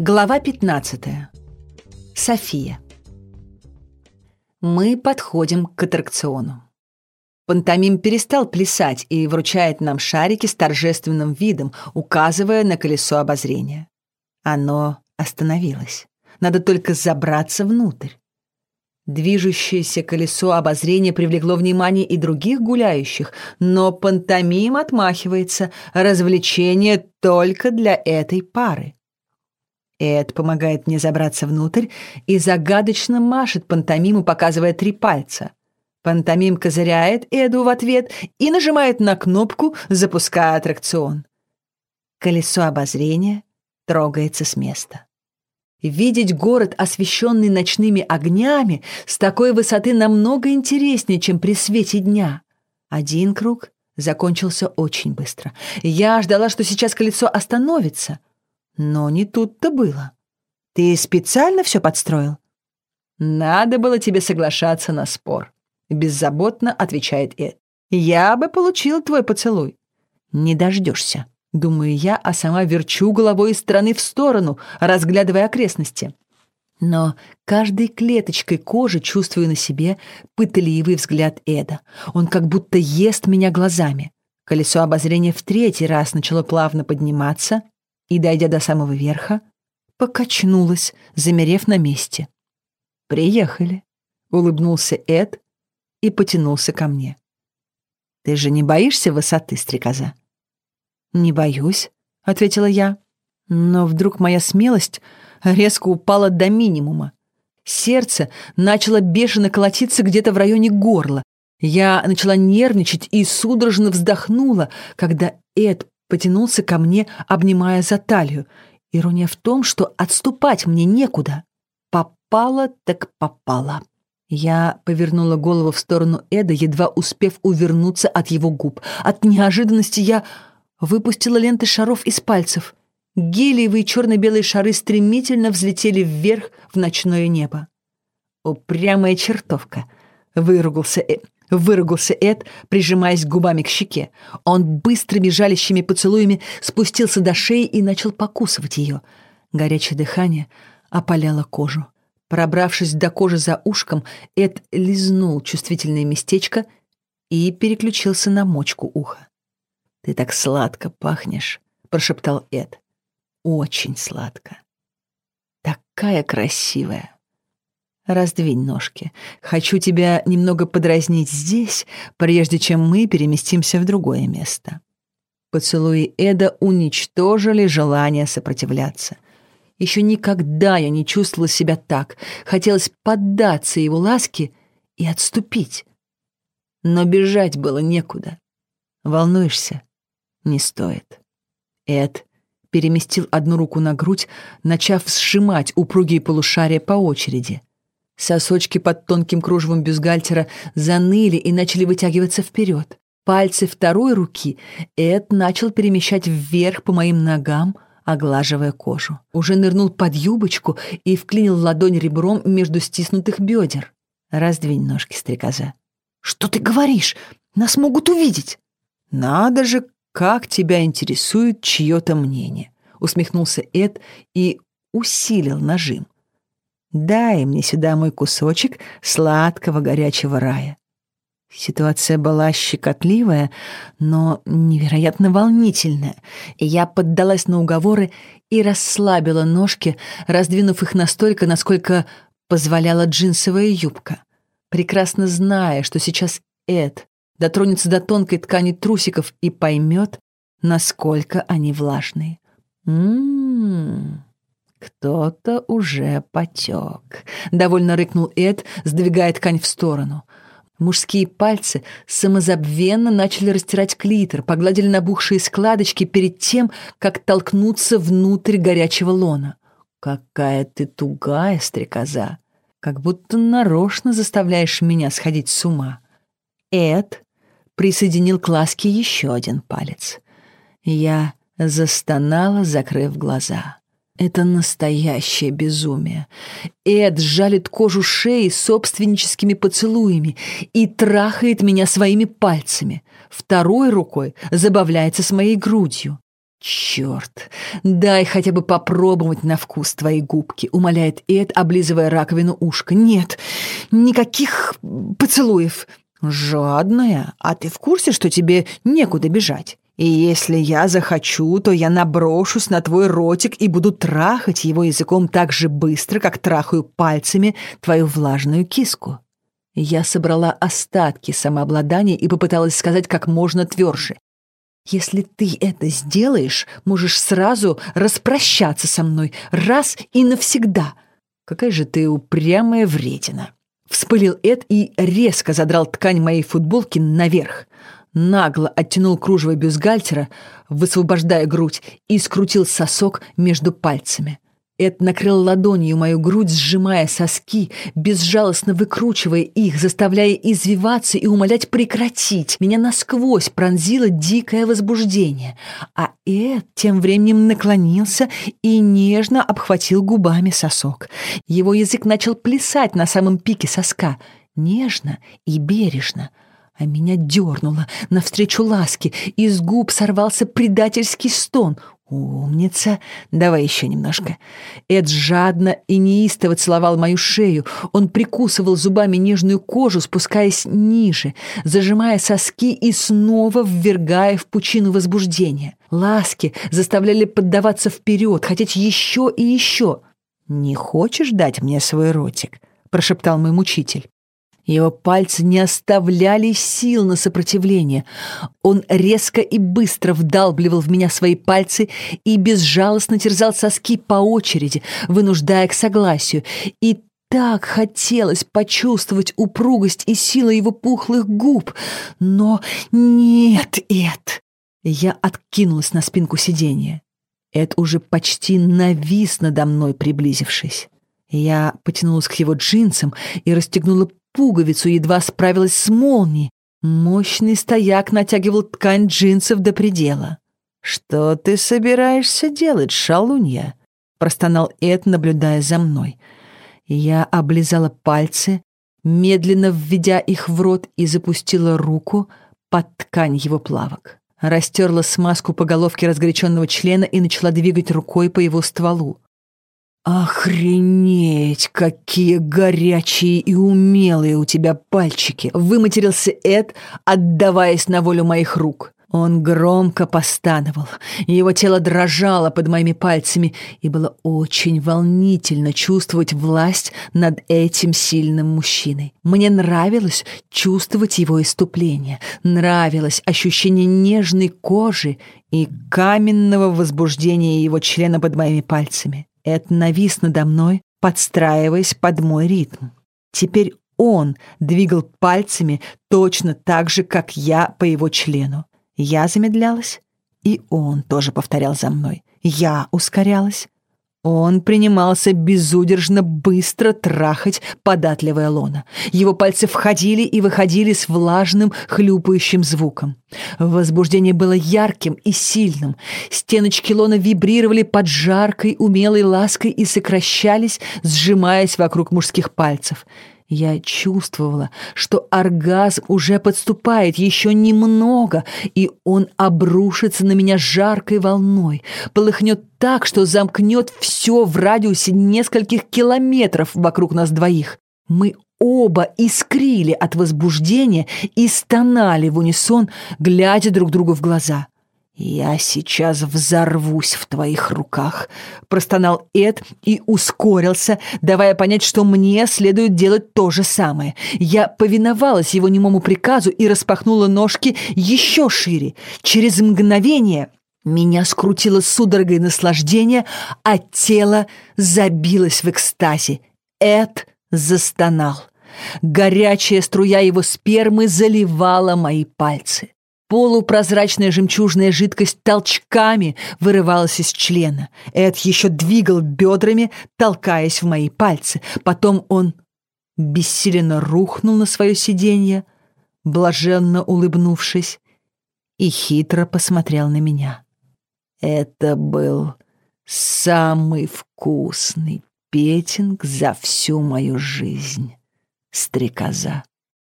Глава 15. София. Мы подходим к аттракциону. Пантомим перестал плясать и вручает нам шарики с торжественным видом, указывая на колесо обозрения. Оно остановилось. Надо только забраться внутрь. Движущееся колесо обозрения привлекло внимание и других гуляющих, но пантомим отмахивается. Развлечение только для этой пары. Эд помогает мне забраться внутрь и загадочно машет пантомиму, показывая три пальца. Пантомим козыряет Эду в ответ и нажимает на кнопку, запуская аттракцион. Колесо обозрения трогается с места. Видеть город, освещенный ночными огнями, с такой высоты намного интереснее, чем при свете дня. Один круг закончился очень быстро. Я ждала, что сейчас колесо остановится — но не тут-то было. Ты специально все подстроил? Надо было тебе соглашаться на спор. Беззаботно отвечает Эд. Я бы получил твой поцелуй. Не дождешься. Думаю я, а сама верчу головой из стороны в сторону, разглядывая окрестности. Но каждой клеточкой кожи чувствую на себе пытливый взгляд Эда. Он как будто ест меня глазами. Колесо обозрения в третий раз начало плавно подниматься, и, дойдя до самого верха, покачнулась, замерев на месте. «Приехали», — улыбнулся Эд и потянулся ко мне. «Ты же не боишься высоты, стрекоза?» «Не боюсь», — ответила я. Но вдруг моя смелость резко упала до минимума. Сердце начало бешено колотиться где-то в районе горла. Я начала нервничать и судорожно вздохнула, когда Эд потянулся ко мне, обнимая за талию. Ирония в том, что отступать мне некуда. Попала так попала. Я повернула голову в сторону Эда, едва успев увернуться от его губ. От неожиданности я выпустила ленты шаров из пальцев. Гелиевые черно-белые шары стремительно взлетели вверх в ночное небо. «Упрямая чертовка!» — выругался Эд. Выругался Эд, прижимаясь губами к щеке. Он быстрыми жалящими поцелуями спустился до шеи и начал покусывать ее. Горячее дыхание опаляло кожу. Пробравшись до кожи за ушком, Эд лизнул чувствительное местечко и переключился на мочку уха. «Ты так сладко пахнешь», — прошептал Эд. «Очень сладко. Такая красивая». Раздвинь ножки. Хочу тебя немного подразнить здесь, прежде чем мы переместимся в другое место». Поцелуи Эда уничтожили желание сопротивляться. Еще никогда я не чувствовала себя так. Хотелось поддаться его ласке и отступить. Но бежать было некуда. Волнуешься? Не стоит. Эд переместил одну руку на грудь, начав сжимать упругие полушария по очереди. Сосочки под тонким кружевом бюстгальтера заныли и начали вытягиваться вперед. Пальцы второй руки Эд начал перемещать вверх по моим ногам, оглаживая кожу. Уже нырнул под юбочку и вклинил ладонь ребром между стиснутых бедер. «Раздвинь ножки, стрекоза». «Что ты говоришь? Нас могут увидеть!» «Надо же, как тебя интересует чье-то мнение!» Усмехнулся Эд и усилил нажим. Дай мне сюда мой кусочек сладкого горячего рая. Ситуация была щекотливая, но невероятно волнительная, и я поддалась на уговоры и расслабила ножки, раздвинув их настолько, насколько позволяла джинсовая юбка, прекрасно зная, что сейчас Эд дотронется до тонкой ткани трусиков и поймет, насколько они влажные. М-м-м. «Кто-то уже потек», — довольно рыкнул Эд, сдвигая ткань в сторону. Мужские пальцы самозабвенно начали растирать клитор, погладили набухшие складочки перед тем, как толкнуться внутрь горячего лона. «Какая ты тугая, стрекоза! Как будто нарочно заставляешь меня сходить с ума!» Эд присоединил к ласке еще один палец. Я застонала, закрыв глаза. Это настоящее безумие. Эд жалит кожу шеи собственническими поцелуями и трахает меня своими пальцами. Второй рукой забавляется с моей грудью. «Черт! Дай хотя бы попробовать на вкус твои губки», — умоляет Эд, облизывая раковину ушка. «Нет, никаких поцелуев». «Жадная, а ты в курсе, что тебе некуда бежать? И если я захочу, то я наброшусь на твой ротик и буду трахать его языком так же быстро, как трахаю пальцами твою влажную киску». Я собрала остатки самообладания и попыталась сказать как можно тверже. Если ты это сделаешь, можешь сразу распрощаться со мной раз и навсегда. Какая же ты упрямая вредина. Вспылил Эд и резко задрал ткань моей футболки наверх. Нагло оттянул кружево бюстгальтера, высвобождая грудь, и скрутил сосок между пальцами. Эд накрыл ладонью мою грудь, сжимая соски, безжалостно выкручивая их, заставляя извиваться и умолять прекратить. Меня насквозь пронзило дикое возбуждение. А Эд тем временем наклонился и нежно обхватил губами сосок. Его язык начал плясать на самом пике соска. Нежно и бережно — а меня дернуло навстречу ласке, из губ сорвался предательский стон. «Умница! Давай еще немножко». Эд жадно и неистово целовал мою шею. Он прикусывал зубами нежную кожу, спускаясь ниже, зажимая соски и снова ввергая в пучину возбуждения. Ласки заставляли поддаваться вперед, хотеть еще и еще. «Не хочешь дать мне свой ротик?» — прошептал мой мучитель. Его пальцы не оставляли сил на сопротивление. Он резко и быстро вдалбливал в меня свои пальцы и безжалостно терзал соски по очереди, вынуждая к согласию. И так хотелось почувствовать упругость и силу его пухлых губ. Но нет, Эд! Я откинулась на спинку сиденья. Эд уже почти навис надо мной, приблизившись. Я потянулась к его джинсам и расстегнула пуговицу, едва справилась с молнией. Мощный стояк натягивал ткань джинсов до предела. «Что ты собираешься делать, шалунья?» — простонал Эд, наблюдая за мной. Я облизала пальцы, медленно введя их в рот и запустила руку под ткань его плавок. Растерла смазку по головке разгоряченного члена и начала двигать рукой по его стволу. «Охренеть, какие горячие и умелые у тебя пальчики!» Выматерился Эд, отдаваясь на волю моих рук. Он громко постановал, его тело дрожало под моими пальцами, и было очень волнительно чувствовать власть над этим сильным мужчиной. Мне нравилось чувствовать его иступление, нравилось ощущение нежной кожи и каменного возбуждения его члена под моими пальцами. Эд навис надо мной, подстраиваясь под мой ритм. Теперь он двигал пальцами точно так же, как я по его члену. Я замедлялась, и он тоже повторял за мной. Я ускорялась, он принимался безудержно быстро трахать податливое лоно. Его пальцы входили и выходили с влажным, хлюпающим звуком. Возбуждение было ярким и сильным. Стеночки лона вибрировали под жаркой, умелой лаской и сокращались, сжимаясь вокруг мужских пальцев. Я чувствовала, что оргазм уже подступает еще немного, и он обрушится на меня жаркой волной, полыхнет так, что замкнет все в радиусе нескольких километров вокруг нас двоих. Мы оба искрили от возбуждения и стонали в унисон, глядя друг другу в глаза. «Я сейчас взорвусь в твоих руках», — простонал Эд и ускорился, давая понять, что мне следует делать то же самое. Я повиновалась его немому приказу и распахнула ножки еще шире. Через мгновение меня скрутило судорогой наслаждения, а тело забилось в экстазе. Эд застонал. Горячая струя его спермы заливала мои пальцы. Полупрозрачная жемчужная жидкость толчками вырывалась из члена. Эд еще двигал бедрами, толкаясь в мои пальцы. Потом он бессиленно рухнул на свое сиденье, блаженно улыбнувшись, и хитро посмотрел на меня. Это был самый вкусный петинг за всю мою жизнь, стрекоза.